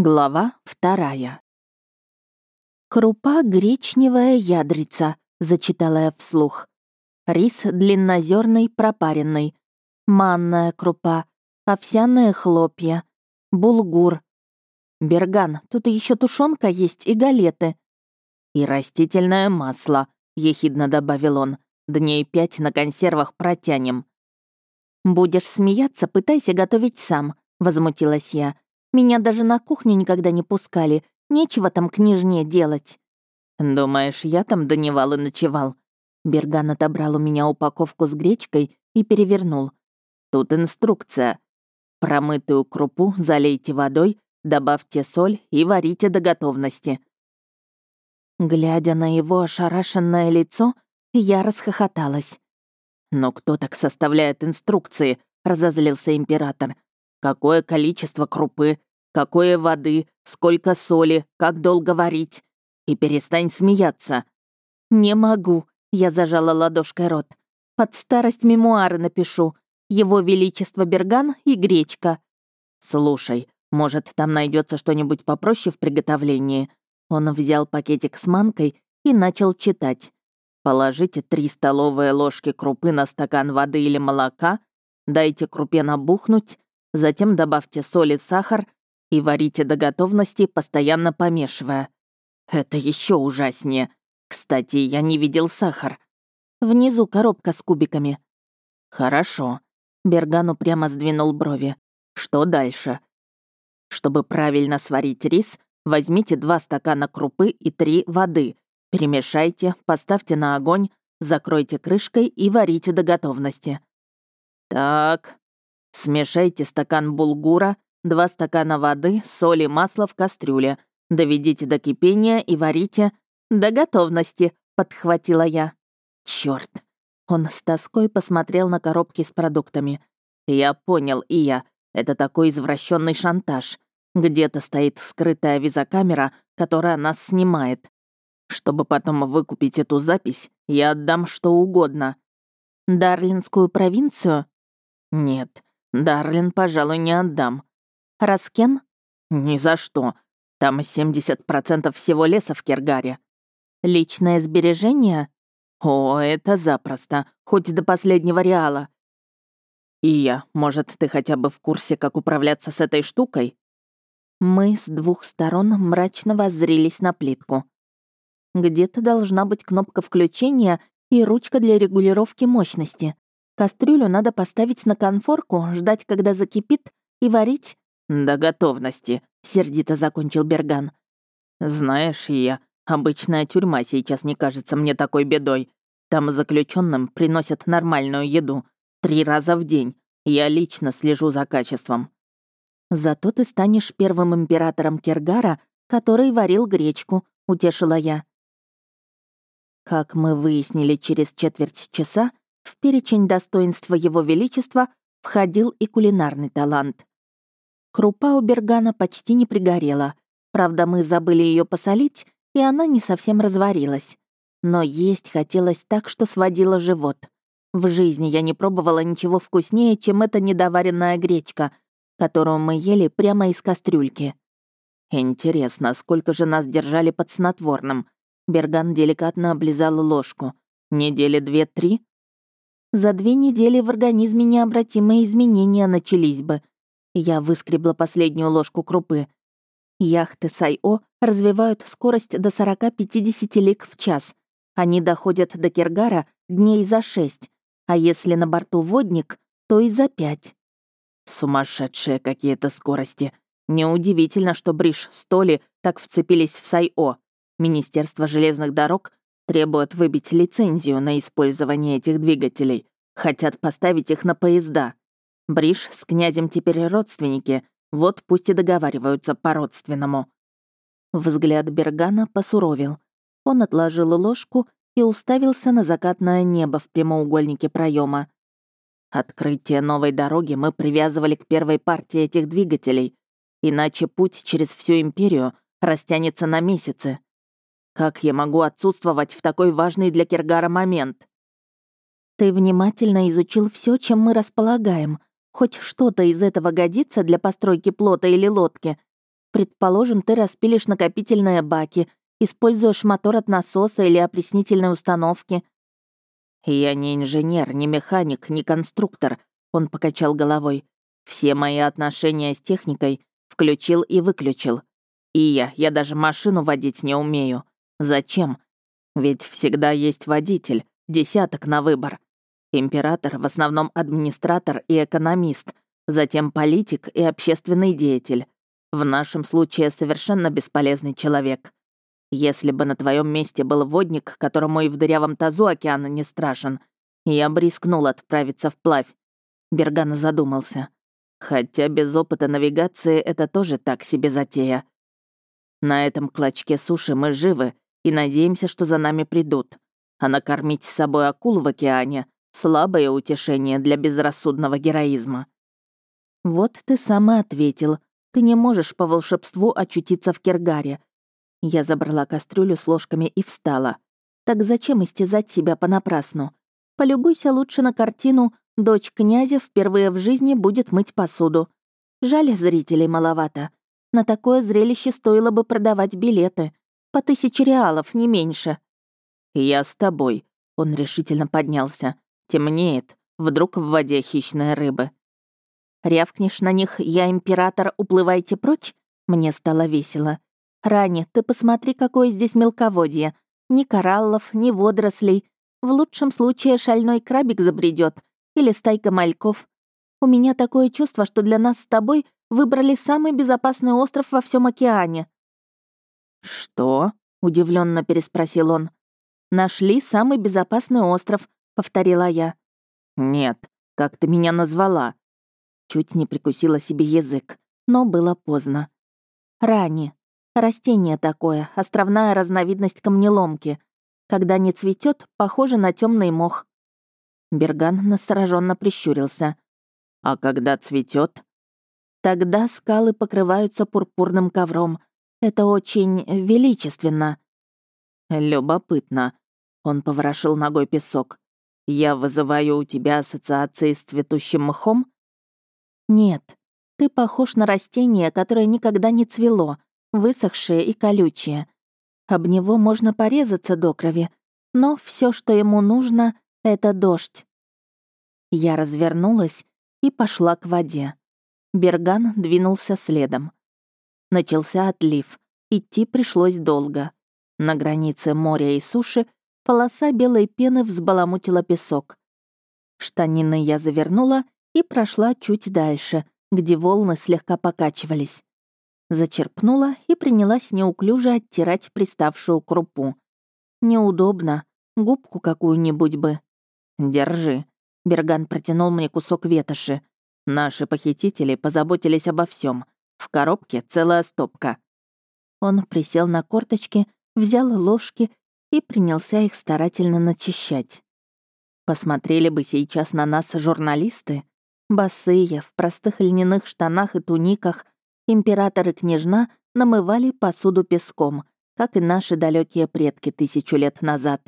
Глава вторая. «Крупа гречневая ядрица», — зачитала я вслух. «Рис длиннозерный, пропаренный. Манная крупа. Овсяные хлопья. Булгур. Берган, тут еще тушенка есть и галеты». «И растительное масло», — ехидно добавил он. «Дней пять на консервах протянем». «Будешь смеяться, пытайся готовить сам», — возмутилась я. Меня даже на кухню никогда не пускали. Нечего там княжне делать». «Думаешь, я там до Невалы ночевал?» Берган отобрал у меня упаковку с гречкой и перевернул. «Тут инструкция. Промытую крупу залейте водой, добавьте соль и варите до готовности». Глядя на его ошарашенное лицо, я расхохоталась. «Но кто так составляет инструкции?» — разозлился император какое количество крупы, какое воды, сколько соли, как долго варить. И перестань смеяться». «Не могу», — я зажала ладошкой рот. «Под старость мемуары напишу. Его Величество Берган и гречка». «Слушай, может, там найдется что-нибудь попроще в приготовлении?» Он взял пакетик с манкой и начал читать. «Положите три столовые ложки крупы на стакан воды или молока, дайте крупе набухнуть, Затем добавьте соль и сахар и варите до готовности, постоянно помешивая. Это еще ужаснее. Кстати, я не видел сахар. Внизу коробка с кубиками. Хорошо. Бергану прямо сдвинул брови. Что дальше? Чтобы правильно сварить рис, возьмите два стакана крупы и три воды. Перемешайте, поставьте на огонь, закройте крышкой и варите до готовности. Так, Смешайте стакан булгура, два стакана воды, соли, масла в кастрюле. Доведите до кипения и варите до готовности, подхватила я. Черт! Он с тоской посмотрел на коробки с продуктами. Я понял, и я. Это такой извращенный шантаж. Где-то стоит скрытая визокамера, которая нас снимает. Чтобы потом выкупить эту запись, я отдам что угодно. Дарлинскую провинцию? Нет, Дарлин, пожалуй, не отдам. Раскен? Ни за что. Там 70% всего леса в Кергаре. Личное сбережение? О, это запросто, хоть до последнего реала. И я, может, ты хотя бы в курсе, как управляться с этой штукой? Мы с двух сторон мрачно воззрились на плитку. Где-то должна быть кнопка включения и ручка для регулировки мощности. Кастрюлю надо поставить на конфорку, ждать, когда закипит, и варить. «До готовности», — сердито закончил Берган. «Знаешь, я, обычная тюрьма сейчас не кажется мне такой бедой. Там заключенным приносят нормальную еду. Три раза в день. Я лично слежу за качеством». «Зато ты станешь первым императором Кергара, который варил гречку», — утешила я. Как мы выяснили через четверть часа, в перечень достоинства Его Величества входил и кулинарный талант. Крупа у Бергана почти не пригорела. Правда, мы забыли ее посолить, и она не совсем разварилась. Но есть хотелось так, что сводило живот. В жизни я не пробовала ничего вкуснее, чем эта недоваренная гречка, которую мы ели прямо из кастрюльки. Интересно, сколько же нас держали под снотворным? Берган деликатно облизал ложку. Недели две-три? За две недели в организме необратимые изменения начались бы. Я выскребла последнюю ложку крупы. Яхты Сайо развивают скорость до 40-50 лиг в час. Они доходят до Кергара дней за шесть, а если на борту водник, то и за пять. Сумасшедшие какие-то скорости. Неудивительно, что Бриш с Толи так вцепились в Сайо. Министерство железных дорог Требуют выбить лицензию на использование этих двигателей. Хотят поставить их на поезда. Бриш с князем теперь родственники, вот пусть и договариваются по-родственному. Взгляд Бергана посуровил. Он отложил ложку и уставился на закатное небо в прямоугольнике проема. Открытие новой дороги мы привязывали к первой партии этих двигателей, иначе путь через всю империю растянется на месяцы. Как я могу отсутствовать в такой важный для Киргара момент? Ты внимательно изучил все, чем мы располагаем. Хоть что-то из этого годится для постройки плота или лодки. Предположим, ты распилишь накопительные баки, используешь мотор от насоса или опреснительной установки. «Я не инженер, не механик, не конструктор», — он покачал головой. «Все мои отношения с техникой включил и выключил. И я, я даже машину водить не умею. Зачем? Ведь всегда есть водитель, десяток на выбор. Император в основном администратор и экономист, затем политик и общественный деятель. В нашем случае совершенно бесполезный человек. Если бы на твоем месте был водник, которому и в дырявом тазу океана не страшен, я бы рискнул отправиться вплавь. Берган задумался. Хотя без опыта навигации это тоже так себе затея. На этом клочке суши мы живы и надеемся, что за нами придут. А накормить с собой акул в океане — слабое утешение для безрассудного героизма. Вот ты сам и ответил, ты не можешь по волшебству очутиться в Кергаре. Я забрала кастрюлю с ложками и встала. Так зачем истязать себя понапрасну? Полюбуйся лучше на картину «Дочь князя впервые в жизни будет мыть посуду». Жаль, зрителей маловато. На такое зрелище стоило бы продавать билеты. По тысяче реалов, не меньше. «Я с тобой», — он решительно поднялся. «Темнеет. Вдруг в воде хищные рыбы». Рявкнешь на них «Я император, уплывайте прочь?» Мне стало весело. «Рани, ты посмотри, какое здесь мелководье. Ни кораллов, ни водорослей. В лучшем случае шальной крабик забредет или стайка мальков. У меня такое чувство, что для нас с тобой выбрали самый безопасный остров во всем океане». «Что?» — удивленно переспросил он. «Нашли самый безопасный остров», — повторила я. «Нет, как ты меня назвала?» Чуть не прикусила себе язык, но было поздно. Рани. Растение такое, островная разновидность камнеломки. Когда не цветет, похоже на темный мох. Берган настороженно прищурился. А когда цветет? Тогда скалы покрываются пурпурным ковром. Это очень величественно. Любопытно. Он поворошил ногой песок. Я вызываю у тебя ассоциации с цветущим мхом? «Нет, ты похож на растение, которое никогда не цвело, высохшее и колючее. Об него можно порезаться до крови, но все, что ему нужно, — это дождь». Я развернулась и пошла к воде. Берган двинулся следом. Начался отлив. Идти пришлось долго. На границе моря и суши полоса белой пены взбаламутила песок. Штанины я завернула и прошла чуть дальше, где волны слегка покачивались. Зачерпнула и принялась неуклюже оттирать приставшую крупу. Неудобно. Губку какую-нибудь бы. «Держи». Берган протянул мне кусок ветоши. Наши похитители позаботились обо всем. В коробке целая стопка. Он присел на корточки, взял ложки и принялся их старательно начищать. Посмотрели бы сейчас на нас журналисты, Босые, в простых льняных штанах и туниках, император и княжна намывали посуду песком, как и наши далекие предки тысячу лет назад.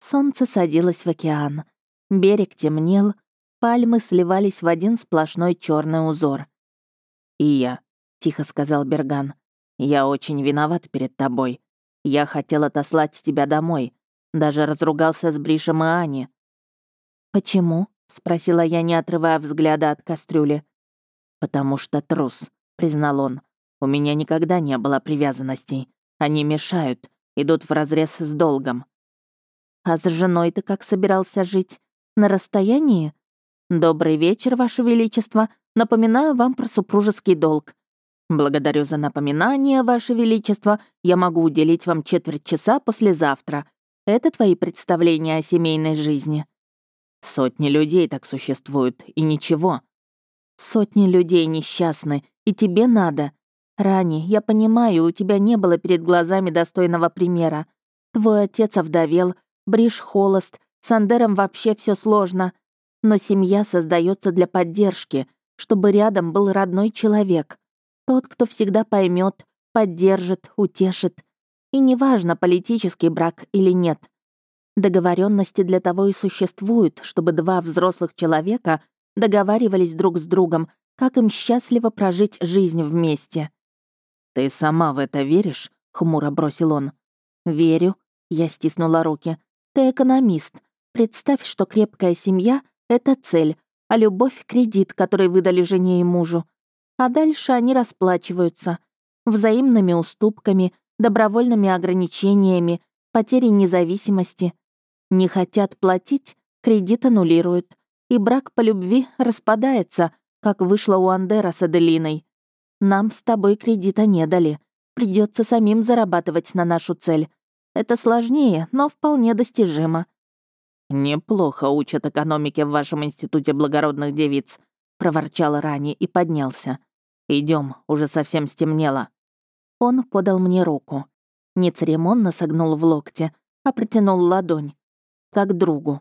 Солнце садилось в океан. Берег темнел, пальмы сливались в один сплошной черный узор. «И я», — тихо сказал Берган, — «я очень виноват перед тобой. Я хотел отослать тебя домой. Даже разругался с Бришем и Ани». «Почему?» — спросила я, не отрывая взгляда от кастрюли. «Потому что трус», — признал он. «У меня никогда не было привязанностей. Они мешают, идут вразрез с долгом». «А с женой ты как собирался жить? На расстоянии?» «Добрый вечер, Ваше Величество. Напоминаю вам про супружеский долг. Благодарю за напоминание, Ваше Величество. Я могу уделить вам четверть часа послезавтра. Это твои представления о семейной жизни». Сотни людей так существуют, и ничего. Сотни людей несчастны, и тебе надо. Рани, я понимаю, у тебя не было перед глазами достойного примера. Твой отец овдовел, Бриш холост, с Андером вообще все сложно. Но семья создается для поддержки, чтобы рядом был родной человек. Тот, кто всегда поймет, поддержит, утешит. И неважно, политический брак или нет — Договоренности для того и существуют, чтобы два взрослых человека договаривались друг с другом, как им счастливо прожить жизнь вместе. «Ты сама в это веришь?» — хмуро бросил он. «Верю», — я стиснула руки. «Ты экономист. Представь, что крепкая семья — это цель, а любовь — кредит, который выдали жене и мужу. А дальше они расплачиваются. Взаимными уступками, добровольными ограничениями, потерей независимости. Не хотят платить, кредит аннулируют. И брак по любви распадается, как вышло у Андера с Аделиной. Нам с тобой кредита не дали. Придется самим зарабатывать на нашу цель. Это сложнее, но вполне достижимо. «Неплохо учат экономике в вашем институте благородных девиц», — проворчал Рани и поднялся. Идем, уже совсем стемнело». Он подал мне руку. Не церемонно согнул в локте, а протянул ладонь. Как другу.